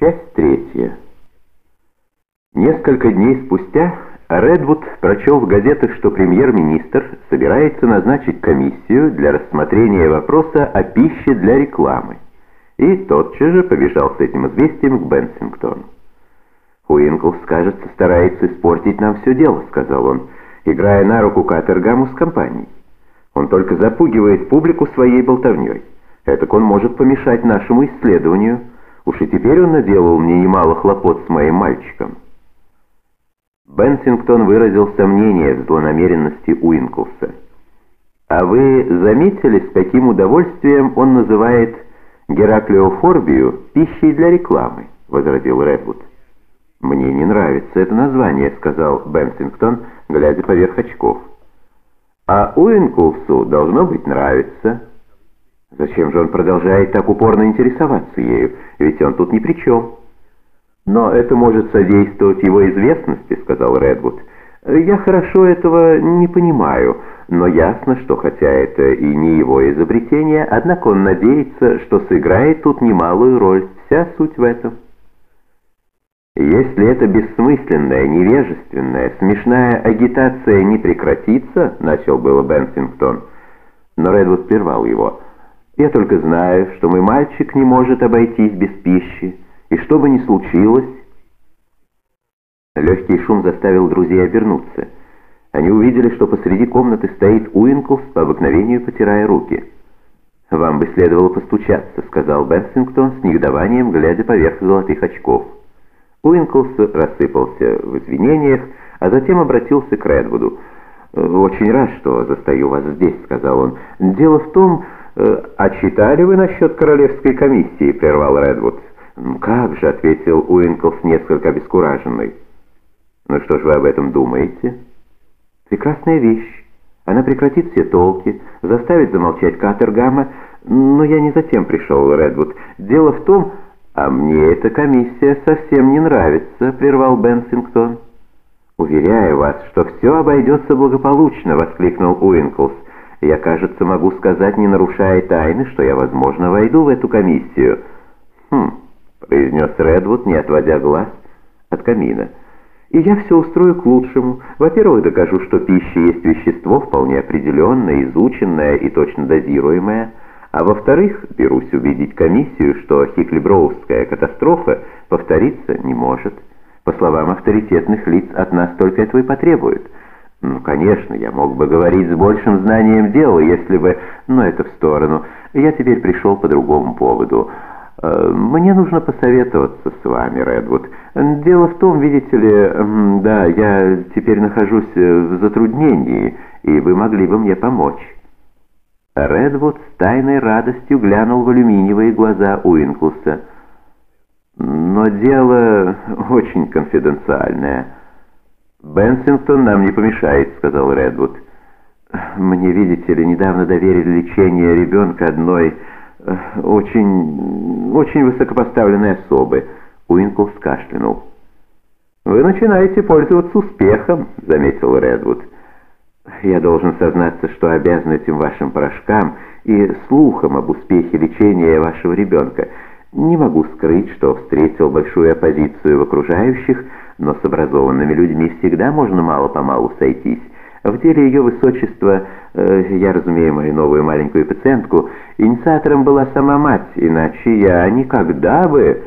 Часть третья. Несколько дней спустя Редвуд прочел в газетах, что премьер-министр собирается назначить комиссию для рассмотрения вопроса о пище для рекламы, и тотчас же побежал с этим известием к Бенсингтону. «Уинклс, кажется, старается испортить нам все дело», — сказал он, играя на руку Катергаму с компанией. «Он только запугивает публику своей болтовней. Этак он может помешать нашему исследованию». Уж и теперь он наделал мне немало хлопот с моим мальчиком. Бенсингтон выразил сомнение в злонамеренности Уинклса. «А вы заметили, с каким удовольствием он называет Гераклеофорбию пищей для рекламы?» — возразил Редвуд. «Мне не нравится это название», — сказал Бенсингтон, глядя поверх очков. «А Уинклсу должно быть нравится». Зачем же он продолжает так упорно интересоваться ею? Ведь он тут ни при чем. Но это может содействовать его известности, сказал Редвуд. Я хорошо этого не понимаю, но ясно, что хотя это и не его изобретение, однако он надеется, что сыграет тут немалую роль. Вся суть в этом. Если эта бессмысленная, невежественная, смешная агитация не прекратится, начал было Бенсингтон, но Редвуд прервал его. Я только знаю, что мой мальчик не может обойтись без пищи, и что бы ни случилось... Легкий шум заставил друзей обернуться. Они увидели, что посреди комнаты стоит Уинклс, по обыкновению потирая руки. «Вам бы следовало постучаться», — сказал Бенсингтон с негодованием, глядя поверх золотых очков. Уинклс рассыпался в извинениях, а затем обратился к Редвуду. «Очень рад, что застаю вас здесь», — сказал он. «Дело в том, «Э, «А читали вы насчет королевской комиссии?» — прервал Редвуд. «Как же», — ответил Уинклс, несколько обескураженный. «Ну что ж вы об этом думаете?» «Прекрасная вещь. Она прекратит все толки, заставит замолчать Катергама, но я не затем пришел, Редвуд. Дело в том...» «А мне эта комиссия совсем не нравится», — прервал Бенсингтон. «Уверяю вас, что все обойдется благополучно», — воскликнул Уинклс. Я, кажется, могу сказать, не нарушая тайны, что я, возможно, войду в эту комиссию. Хм, произнес Редвуд, не отводя глаз от камина. И я все устрою к лучшему. Во-первых, докажу, что пища есть вещество вполне определенное, изученное и точно дозируемое. А во-вторых, берусь убедить комиссию, что Хиклиброувская катастрофа повториться не может. По словам авторитетных лиц, от нас только этого и потребуют. Ну, конечно, я мог бы говорить с большим знанием дела, если бы... Но это в сторону. Я теперь пришел по другому поводу. Э, мне нужно посоветоваться с вами, Редвуд. Дело в том, видите ли, да, я теперь нахожусь в затруднении, и вы могли бы мне помочь. Редвуд с тайной радостью глянул в алюминиевые глаза Уинклса. Но дело очень конфиденциальное. «Бенсингтон нам не помешает», — сказал Редвуд. «Мне, видите ли, недавно доверили лечение ребенка одной э, очень, очень высокопоставленной особы». Уинкл скашлянул. «Вы начинаете пользоваться успехом», — заметил Редвуд. «Я должен сознаться, что обязан этим вашим порошкам и слухам об успехе лечения вашего ребенка. Не могу скрыть, что встретил большую оппозицию в окружающих, но с образованными людьми всегда можно мало-помалу сойтись. В деле ее высочества, э, я разумею мою новую маленькую пациентку, инициатором была сама мать, иначе я никогда бы...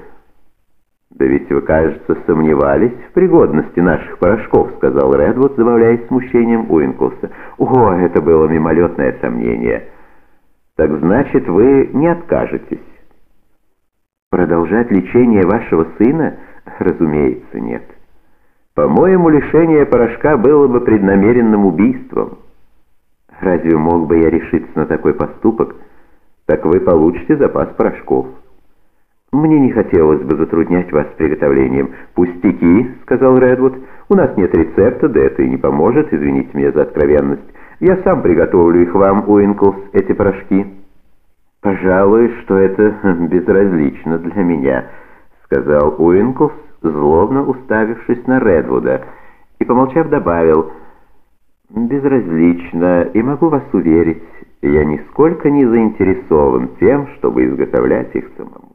«Да ведь вы, кажется, сомневались в пригодности наших порошков», — сказал Редвуд, забавляясь смущением Уинклса. «О, это было мимолетное сомнение». «Так значит, вы не откажетесь?» «Продолжать лечение вашего сына? Разумеется, нет». По-моему, лишение порошка было бы преднамеренным убийством. Разве мог бы я решиться на такой поступок? Так вы получите запас порошков. Мне не хотелось бы затруднять вас приготовлением. «Пустяки», — сказал Редвуд, — «у нас нет рецепта, да это и не поможет, извините меня за откровенность. Я сам приготовлю их вам, Уинклс, эти порошки». «Пожалуй, что это безразлично для меня», — сказал Уинклс, злобно уставившись на Редвуда, и, помолчав, добавил, «Безразлично, и могу вас уверить, я нисколько не заинтересован тем, чтобы изготовлять их самому».